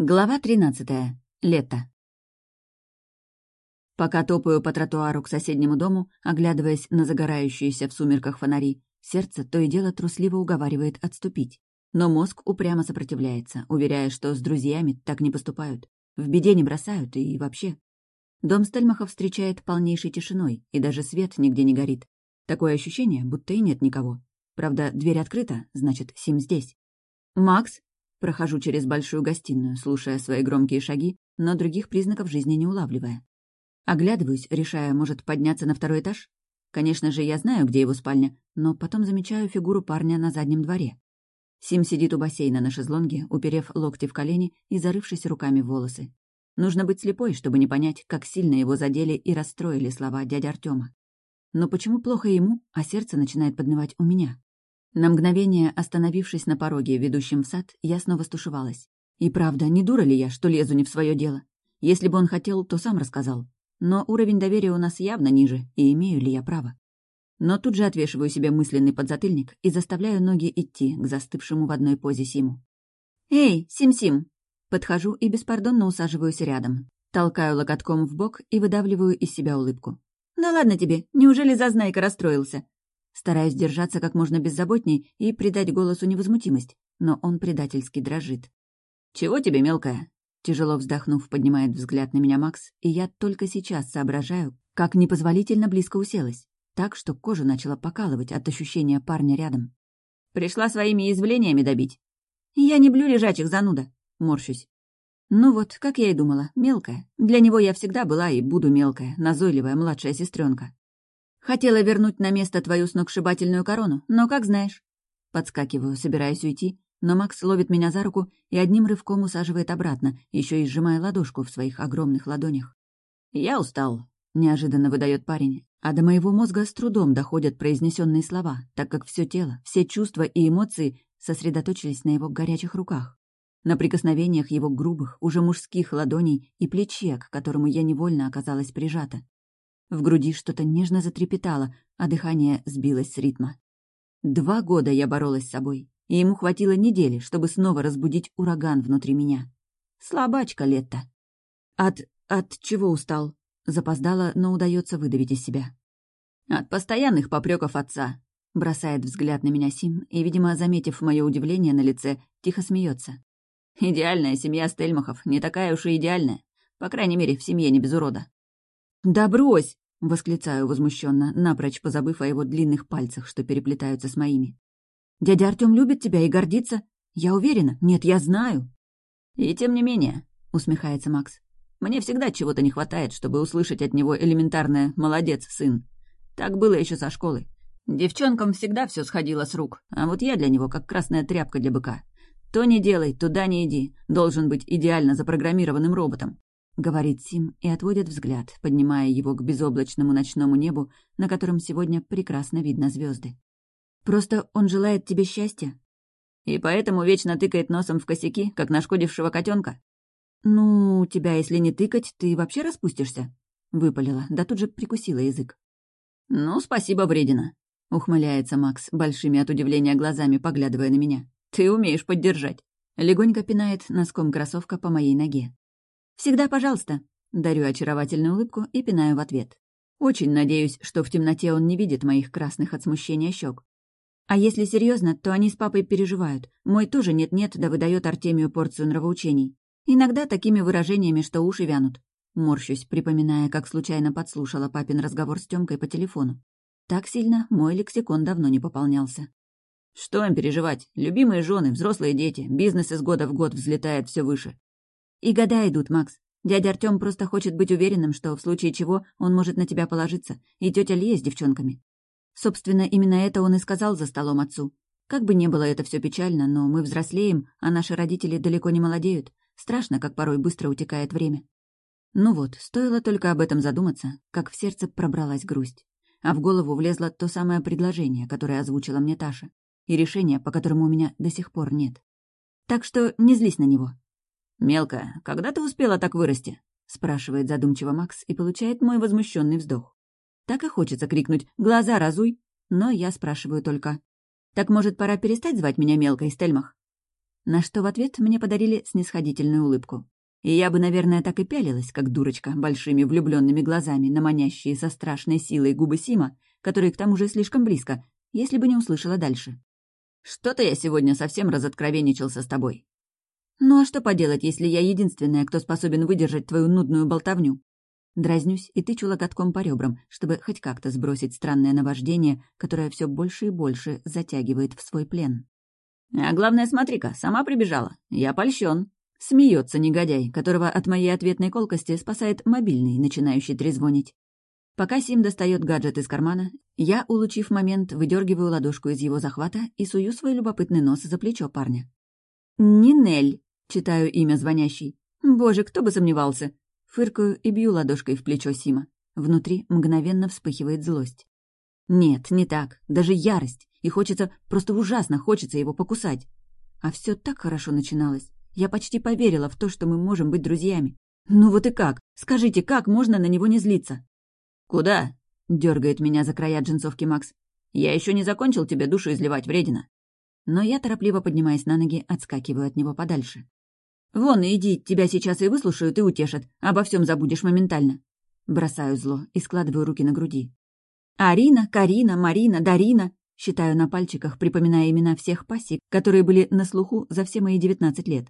Глава 13. Лето. Пока топаю по тротуару к соседнему дому, оглядываясь на загорающиеся в сумерках фонари, сердце то и дело трусливо уговаривает отступить. Но мозг упрямо сопротивляется, уверяя, что с друзьями так не поступают. В беде не бросают и вообще. Дом Стельмахов встречает полнейшей тишиной, и даже свет нигде не горит. Такое ощущение, будто и нет никого. Правда, дверь открыта, значит, Сим здесь. «Макс?» Прохожу через большую гостиную, слушая свои громкие шаги, но других признаков жизни не улавливая. Оглядываюсь, решая, может, подняться на второй этаж? Конечно же, я знаю, где его спальня, но потом замечаю фигуру парня на заднем дворе. Сим сидит у бассейна на шезлонге, уперев локти в колени и зарывшись руками в волосы. Нужно быть слепой, чтобы не понять, как сильно его задели и расстроили слова дяди Артема. Но почему плохо ему, а сердце начинает поднывать у меня? На мгновение, остановившись на пороге, ведущем в сад, я снова стушевалась. И правда, не дура ли я, что лезу не в свое дело? Если бы он хотел, то сам рассказал. Но уровень доверия у нас явно ниже, и имею ли я право? Но тут же отвешиваю себе мысленный подзатыльник и заставляю ноги идти к застывшему в одной позе Симу. «Эй, Сим-Сим!» Подхожу и беспардонно усаживаюсь рядом. Толкаю локотком в бок и выдавливаю из себя улыбку. «Да ладно тебе, неужели Зазнайка расстроился? Стараюсь держаться как можно беззаботней и придать голосу невозмутимость, но он предательски дрожит. «Чего тебе, мелкая?» Тяжело вздохнув, поднимает взгляд на меня Макс, и я только сейчас соображаю, как непозволительно близко уселась, так что кожу начала покалывать от ощущения парня рядом. «Пришла своими извлениями добить?» «Я не блю лежачих, зануда», — морщусь. Ну вот, как я и думала, мелкая. Для него я всегда была и буду мелкая, назойливая младшая сестренка. Хотела вернуть на место твою сногсшибательную корону, но как знаешь. Подскакиваю, собираюсь уйти, но Макс ловит меня за руку и одним рывком усаживает обратно, еще и сжимая ладошку в своих огромных ладонях. «Я устал», — неожиданно выдает парень, а до моего мозга с трудом доходят произнесенные слова, так как все тело, все чувства и эмоции сосредоточились на его горячих руках, на прикосновениях его грубых, уже мужских ладоней и плече, к которому я невольно оказалась прижата. В груди что-то нежно затрепетало, а дыхание сбилось с ритма. Два года я боролась с собой, и ему хватило недели, чтобы снова разбудить ураган внутри меня. Слабачка Летта. От... от чего устал? Запоздала, но удается выдавить из себя. От постоянных попреков отца. Бросает взгляд на меня Сим и, видимо, заметив мое удивление на лице, тихо смеется. Идеальная семья Стельмахов, не такая уж и идеальная. По крайней мере, в семье не без урода. «Да брось!» — восклицаю возмущенно, напрочь позабыв о его длинных пальцах, что переплетаются с моими. «Дядя Артем любит тебя и гордится. Я уверена. Нет, я знаю». «И тем не менее», — усмехается Макс, «мне всегда чего-то не хватает, чтобы услышать от него элементарное «молодец, сын». Так было еще со школы. Девчонкам всегда все сходило с рук, а вот я для него как красная тряпка для быка. То не делай, туда не иди. Должен быть идеально запрограммированным роботом говорит Сим и отводит взгляд, поднимая его к безоблачному ночному небу, на котором сегодня прекрасно видно звезды. Просто он желает тебе счастья. И поэтому вечно тыкает носом в косяки, как нашкодившего котенка. Ну, тебя, если не тыкать, ты вообще распустишься, выпалила, да тут же прикусила язык. Ну, спасибо, вредина, ухмыляется Макс, большими от удивления глазами поглядывая на меня. Ты умеешь поддержать. Легонько пинает носком кроссовка по моей ноге. «Всегда пожалуйста», — дарю очаровательную улыбку и пинаю в ответ. Очень надеюсь, что в темноте он не видит моих красных от смущения щек. А если серьезно, то они с папой переживают. Мой тоже нет-нет, да выдает Артемию порцию нравоучений. Иногда такими выражениями, что уши вянут. Морщусь, припоминая, как случайно подслушала папин разговор с Тёмкой по телефону. Так сильно мой лексикон давно не пополнялся. Что им переживать? Любимые жены, взрослые дети, бизнес из года в год взлетает все выше. И года идут, Макс. Дядя Артём просто хочет быть уверенным, что в случае чего он может на тебя положиться, и тетя Лия с девчонками. Собственно, именно это он и сказал за столом отцу. Как бы ни было это все печально, но мы взрослеем, а наши родители далеко не молодеют. Страшно, как порой быстро утекает время. Ну вот, стоило только об этом задуматься, как в сердце пробралась грусть. А в голову влезло то самое предложение, которое озвучила мне Таша, и решение, по которому у меня до сих пор нет. Так что не злись на него. «Мелкая, когда ты успела так вырасти?» — спрашивает задумчиво Макс и получает мой возмущенный вздох. Так и хочется крикнуть «Глаза разуй!» Но я спрашиваю только «Так, может, пора перестать звать меня мелкой, Стельмах?» На что в ответ мне подарили снисходительную улыбку. И я бы, наверное, так и пялилась, как дурочка, большими влюбленными глазами на манящие со страшной силой губы Сима, которые к тому же слишком близко, если бы не услышала дальше. «Что-то я сегодня совсем разоткровенничался с тобой». «Ну а что поделать, если я единственная, кто способен выдержать твою нудную болтовню?» Дразнюсь и тычу локотком по ребрам, чтобы хоть как-то сбросить странное наваждение, которое все больше и больше затягивает в свой плен. «А главное, смотри-ка, сама прибежала. Я польщен. Смеется негодяй, которого от моей ответной колкости спасает мобильный, начинающий трезвонить. Пока Сим достает гаджет из кармана, я, улучив момент, выдергиваю ладошку из его захвата и сую свой любопытный нос за плечо парня. «Нинель», — читаю имя звонящий. «Боже, кто бы сомневался!» Фыркаю и бью ладошкой в плечо Сима. Внутри мгновенно вспыхивает злость. Нет, не так. Даже ярость. И хочется, просто ужасно хочется его покусать. А все так хорошо начиналось. Я почти поверила в то, что мы можем быть друзьями. Ну вот и как? Скажите, как можно на него не злиться? «Куда?» — дергает меня за края джинсовки Макс. «Я еще не закончил тебе душу изливать, вредина». Но я, торопливо поднимаясь на ноги, отскакиваю от него подальше. «Вон, иди, тебя сейчас и выслушают, и утешат. Обо всем забудешь моментально». Бросаю зло и складываю руки на груди. «Арина, Карина, Марина, Дарина». Считаю на пальчиках, припоминая имена всех пассик, которые были на слуху за все мои девятнадцать лет.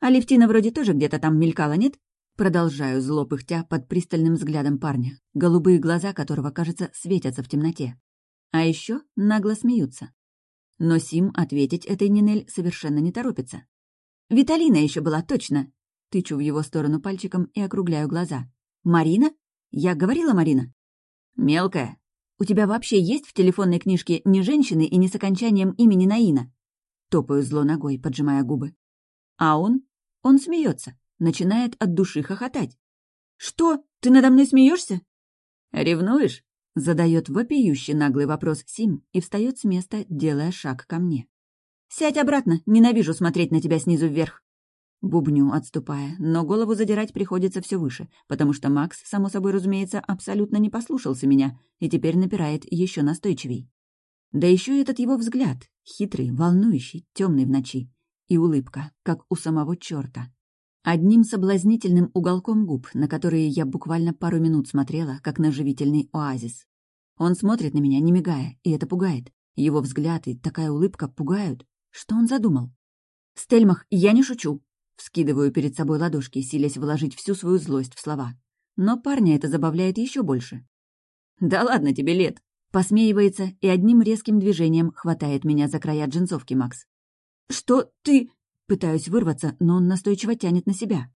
А Левтина вроде тоже где-то там мелькала, нет? Продолжаю зло пыхтя под пристальным взглядом парня, голубые глаза которого, кажется, светятся в темноте. А еще нагло смеются. Но Сим ответить этой Нинель совершенно не торопится. «Виталина еще была, точно!» Тычу в его сторону пальчиком и округляю глаза. «Марина? Я говорила, Марина?» «Мелкая. У тебя вообще есть в телефонной книжке ни женщины и ни с окончанием имени Наина?» Топаю зло ногой, поджимая губы. А он? Он смеется начинает от души хохотать. «Что? Ты надо мной смеешься? «Ревнуешь?» — задает вопиющий наглый вопрос Сим и встает с места, делая шаг ко мне. «Сядь обратно, ненавижу смотреть на тебя снизу вверх». Бубню, отступая, но голову задирать приходится все выше, потому что Макс, само собой разумеется, абсолютно не послушался меня и теперь напирает еще настойчивей. Да еще и этот его взгляд, хитрый, волнующий, темный в ночи, и улыбка, как у самого черта. Одним соблазнительным уголком губ, на которые я буквально пару минут смотрела, как на живительный оазис. Он смотрит на меня, не мигая, и это пугает. Его взгляд и такая улыбка пугают. Что он задумал? «Стельмах, я не шучу!» Вскидываю перед собой ладошки, силясь вложить всю свою злость в слова. Но парня это забавляет еще больше. «Да ладно тебе лет!» Посмеивается и одним резким движением хватает меня за края джинсовки Макс. «Что ты...» Пытаюсь вырваться, но он настойчиво тянет на себя.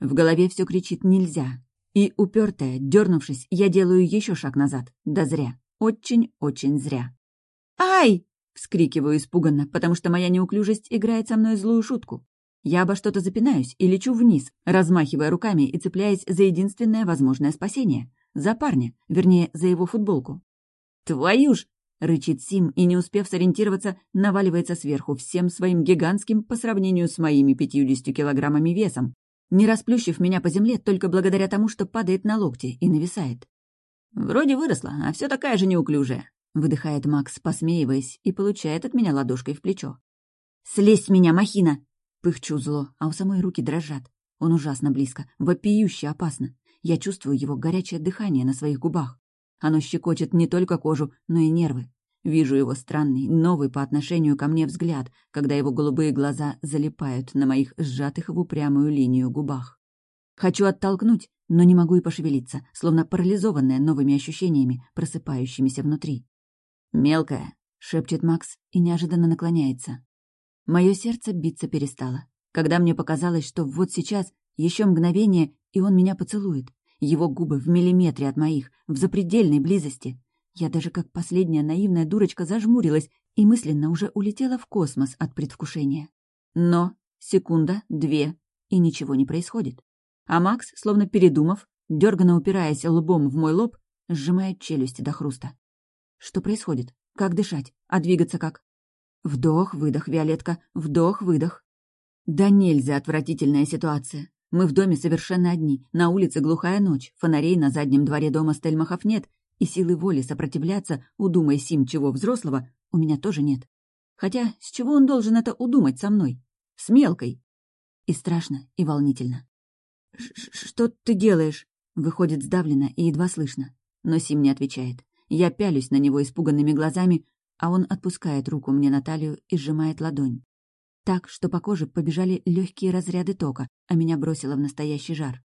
В голове все кричит «нельзя». И, упертая, дернувшись, я делаю еще шаг назад. Да зря. Очень-очень зря. «Ай!» — вскрикиваю испуганно, потому что моя неуклюжесть играет со мной злую шутку. Я обо что-то запинаюсь и лечу вниз, размахивая руками и цепляясь за единственное возможное спасение. За парня, вернее, за его футболку. «Твою ж!» Рычит Сим и, не успев сориентироваться, наваливается сверху всем своим гигантским по сравнению с моими пятьюдесятью килограммами весом, не расплющив меня по земле только благодаря тому, что падает на локти и нависает. «Вроде выросла, а все такая же неуклюжая», — выдыхает Макс, посмеиваясь, и получает от меня ладошкой в плечо. «Слезь с меня, махина!» Пыхчу зло, а у самой руки дрожат. Он ужасно близко, вопиюще опасно. Я чувствую его горячее дыхание на своих губах. Оно щекочет не только кожу, но и нервы. Вижу его странный, новый по отношению ко мне взгляд, когда его голубые глаза залипают на моих сжатых в упрямую линию губах. Хочу оттолкнуть, но не могу и пошевелиться, словно парализованная новыми ощущениями, просыпающимися внутри. «Мелкая», — шепчет Макс и неожиданно наклоняется. Мое сердце биться перестало, когда мне показалось, что вот сейчас, еще мгновение, и он меня поцелует его губы в миллиметре от моих, в запредельной близости. Я даже как последняя наивная дурочка зажмурилась и мысленно уже улетела в космос от предвкушения. Но секунда, две, и ничего не происходит. А Макс, словно передумав, дерганно упираясь лбом в мой лоб, сжимает челюсти до хруста. Что происходит? Как дышать? А двигаться как? Вдох-выдох, Виолетка, вдох-выдох. Да нельзя отвратительная ситуация. Мы в доме совершенно одни, на улице глухая ночь, фонарей на заднем дворе дома Стельмахов нет, и силы воли сопротивляться, удумай Сим чего взрослого, у меня тоже нет. Хотя с чего он должен это удумать со мной? С мелкой. И страшно, и волнительно. «Что ты делаешь?» Выходит сдавленно и едва слышно. Но Сим не отвечает. Я пялюсь на него испуганными глазами, а он отпускает руку мне на талию и сжимает ладонь. Так, что по коже побежали легкие разряды тока, а меня бросило в настоящий жар.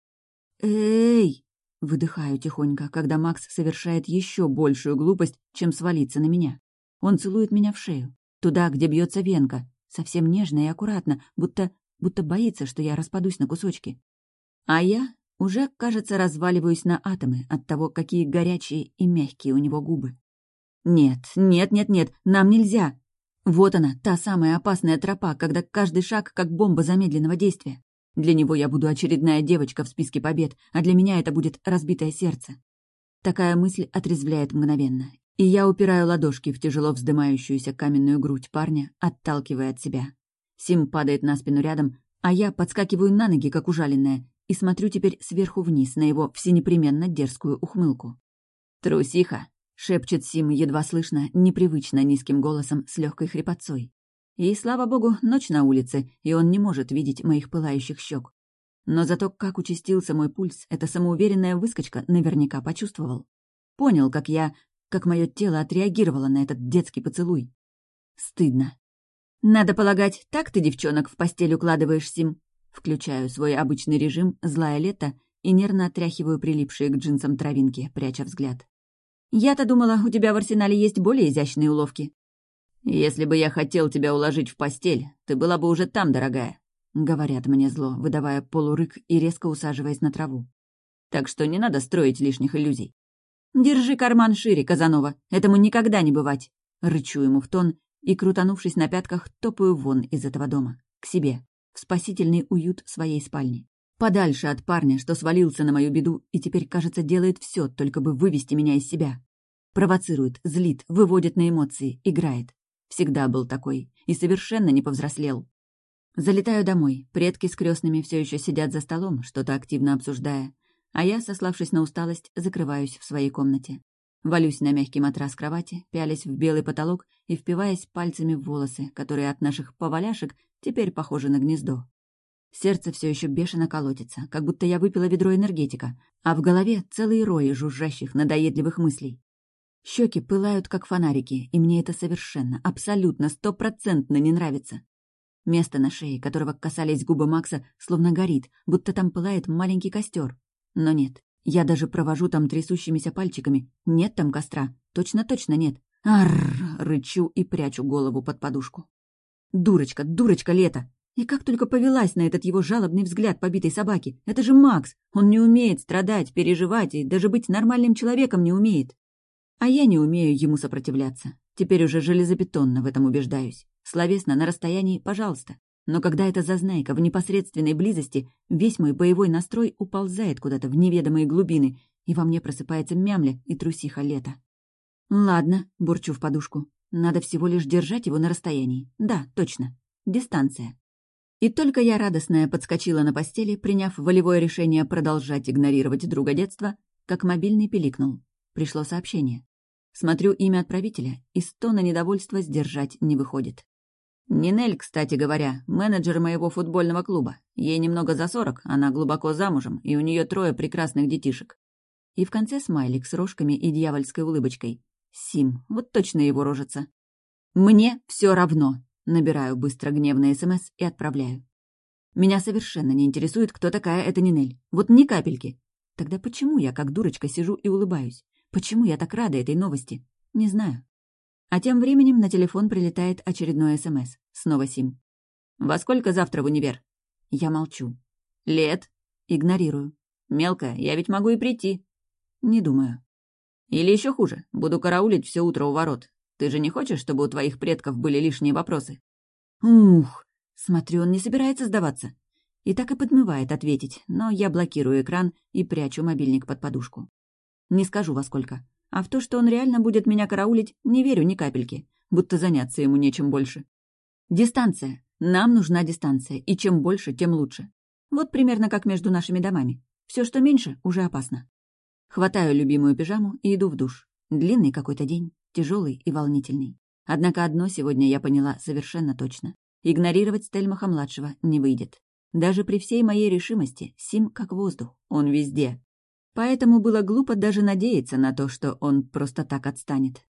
«Эй!» — выдыхаю тихонько, когда Макс совершает еще большую глупость, чем свалиться на меня. Он целует меня в шею, туда, где бьется венка, совсем нежно и аккуратно, будто, будто боится, что я распадусь на кусочки. А я уже, кажется, разваливаюсь на атомы от того, какие горячие и мягкие у него губы. Нет, нет, нет, нет, нам нельзя. Вот она, та самая опасная тропа, когда каждый шаг как бомба замедленного действия. Для него я буду очередная девочка в списке побед, а для меня это будет разбитое сердце. Такая мысль отрезвляет мгновенно, и я упираю ладошки в тяжело вздымающуюся каменную грудь парня, отталкивая от себя. Сим падает на спину рядом, а я подскакиваю на ноги, как ужаленная, и смотрю теперь сверху вниз на его всенепременно дерзкую ухмылку. «Трусиха!» — шепчет Сим едва слышно, непривычно низким голосом с легкой хрипотцой. И, слава богу, ночь на улице, и он не может видеть моих пылающих щек. Но зато как участился мой пульс, эта самоуверенная выскочка наверняка почувствовал. Понял, как я, как мое тело отреагировало на этот детский поцелуй. Стыдно. Надо полагать, так ты девчонок в постель укладываешь, Сим? Включаю свой обычный режим «Злое лето» и нервно отряхиваю прилипшие к джинсам травинки, пряча взгляд. «Я-то думала, у тебя в арсенале есть более изящные уловки». «Если бы я хотел тебя уложить в постель, ты была бы уже там, дорогая», — говорят мне зло, выдавая полурык и резко усаживаясь на траву. «Так что не надо строить лишних иллюзий». «Держи карман шире, Казанова, этому никогда не бывать!» Рычу ему в тон и, крутанувшись на пятках, топаю вон из этого дома, к себе в спасительный уют своей спальни. Подальше от парня, что свалился на мою беду и теперь, кажется, делает все, только бы вывести меня из себя. Провоцирует, злит, выводит на эмоции, играет. Всегда был такой и совершенно не повзрослел. Залетаю домой. Предки с крестными все еще сидят за столом, что-то активно обсуждая. А я, сославшись на усталость, закрываюсь в своей комнате. Валюсь на мягкий матрас кровати, пялясь в белый потолок и впиваясь пальцами в волосы, которые от наших поваляшек теперь похожи на гнездо. Сердце все еще бешено колотится, как будто я выпила ведро энергетика, а в голове целые рои жужжащих, надоедливых мыслей. Щеки пылают, как фонарики, и мне это совершенно, абсолютно, стопроцентно не нравится. Место на шее, которого касались губы Макса, словно горит, будто там пылает маленький костер. Но нет, я даже провожу там трясущимися пальчиками. Нет там костра. Точно-точно нет. Арр! Рычу и прячу голову под подушку. Дурочка, дурочка лето! И как только повелась на этот его жалобный взгляд побитой собаки. Это же Макс! Он не умеет страдать, переживать и даже быть нормальным человеком не умеет. А я не умею ему сопротивляться. Теперь уже железобетонно в этом убеждаюсь. Словесно, на расстоянии, пожалуйста. Но когда эта зазнайка в непосредственной близости, весь мой боевой настрой уползает куда-то в неведомые глубины, и во мне просыпается мямля и трусиха лета. «Ладно», — бурчу в подушку. «Надо всего лишь держать его на расстоянии. Да, точно. Дистанция». И только я радостная подскочила на постели, приняв волевое решение продолжать игнорировать друга детства, как мобильный пиликнул. Пришло сообщение. Смотрю имя отправителя, и стона недовольства сдержать не выходит. Нинель, кстати говоря, менеджер моего футбольного клуба. Ей немного за сорок, она глубоко замужем, и у нее трое прекрасных детишек. И в конце смайлик с рожками и дьявольской улыбочкой. Сим, вот точно его рожица. «Мне все равно», — набираю быстро гневный СМС и отправляю. Меня совершенно не интересует, кто такая эта Нинель. Вот ни капельки. Тогда почему я, как дурочка, сижу и улыбаюсь? Почему я так рада этой новости? Не знаю. А тем временем на телефон прилетает очередной СМС. Снова Сим. «Во сколько завтра в универ?» Я молчу. «Лет?» Игнорирую. «Мелкая, я ведь могу и прийти». Не думаю. «Или еще хуже, буду караулить все утро у ворот. Ты же не хочешь, чтобы у твоих предков были лишние вопросы?» «Ух!» Смотрю, он не собирается сдаваться. И так и подмывает ответить, но я блокирую экран и прячу мобильник под подушку. Не скажу во сколько. А в то, что он реально будет меня караулить, не верю ни капельки, будто заняться ему нечем больше. Дистанция. Нам нужна дистанция, и чем больше, тем лучше. Вот примерно как между нашими домами. Все, что меньше, уже опасно. Хватаю любимую пижаму и иду в душ. Длинный какой-то день, тяжелый и волнительный. Однако одно сегодня я поняла совершенно точно. Игнорировать Стельмаха-младшего не выйдет. Даже при всей моей решимости Сим как воздух, он везде. Поэтому было глупо даже надеяться на то, что он просто так отстанет.